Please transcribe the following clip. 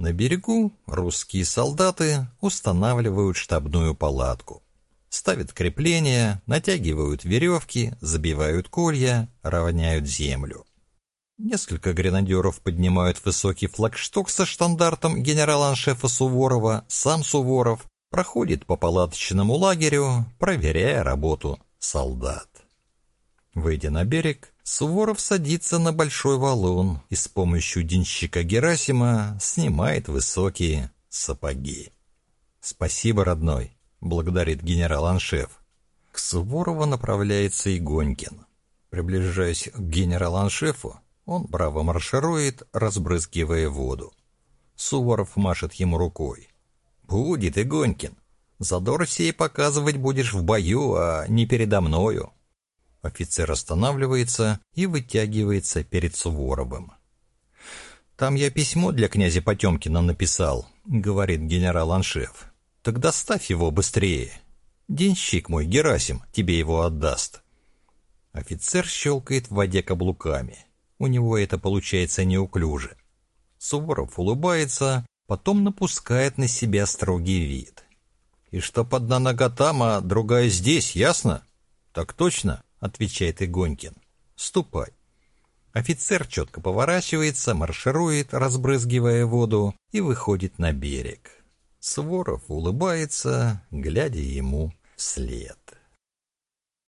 На берегу русские солдаты устанавливают штабную палатку. Ставят крепления, натягивают веревки, забивают колья, равняют землю. Несколько гренадеров поднимают высокий флагшток со штандартом генерала-аншефа Суворова. Сам Суворов проходит по палаточному лагерю, проверяя работу солдат. Выйдя на берег, Суворов садится на большой валун и с помощью денщика Герасима снимает высокие сапоги. «Спасибо, родной», — благодарит генерал-аншеф. К Суворову направляется Игонькин. Приближаясь к генерал-аншефу, он браво марширует, разбрызгивая воду. Суворов машет ему рукой. «Будет, Игонькин. Задор сей показывать будешь в бою, а не передо мною». Офицер останавливается и вытягивается перед Суворовым. «Там я письмо для князя Потемкина написал», — говорит генерал-аншеф. «Так доставь его быстрее. Денщик мой, Герасим, тебе его отдаст». Офицер щелкает в воде каблуками. У него это получается неуклюже. Суворов улыбается, потом напускает на себя строгий вид. «И что одна нога там, а другая здесь, ясно?» «Так точно?» — отвечает Игонькин. «Ступай». Офицер четко поворачивается, марширует, разбрызгивая воду, и выходит на берег. Своров улыбается, глядя ему вслед.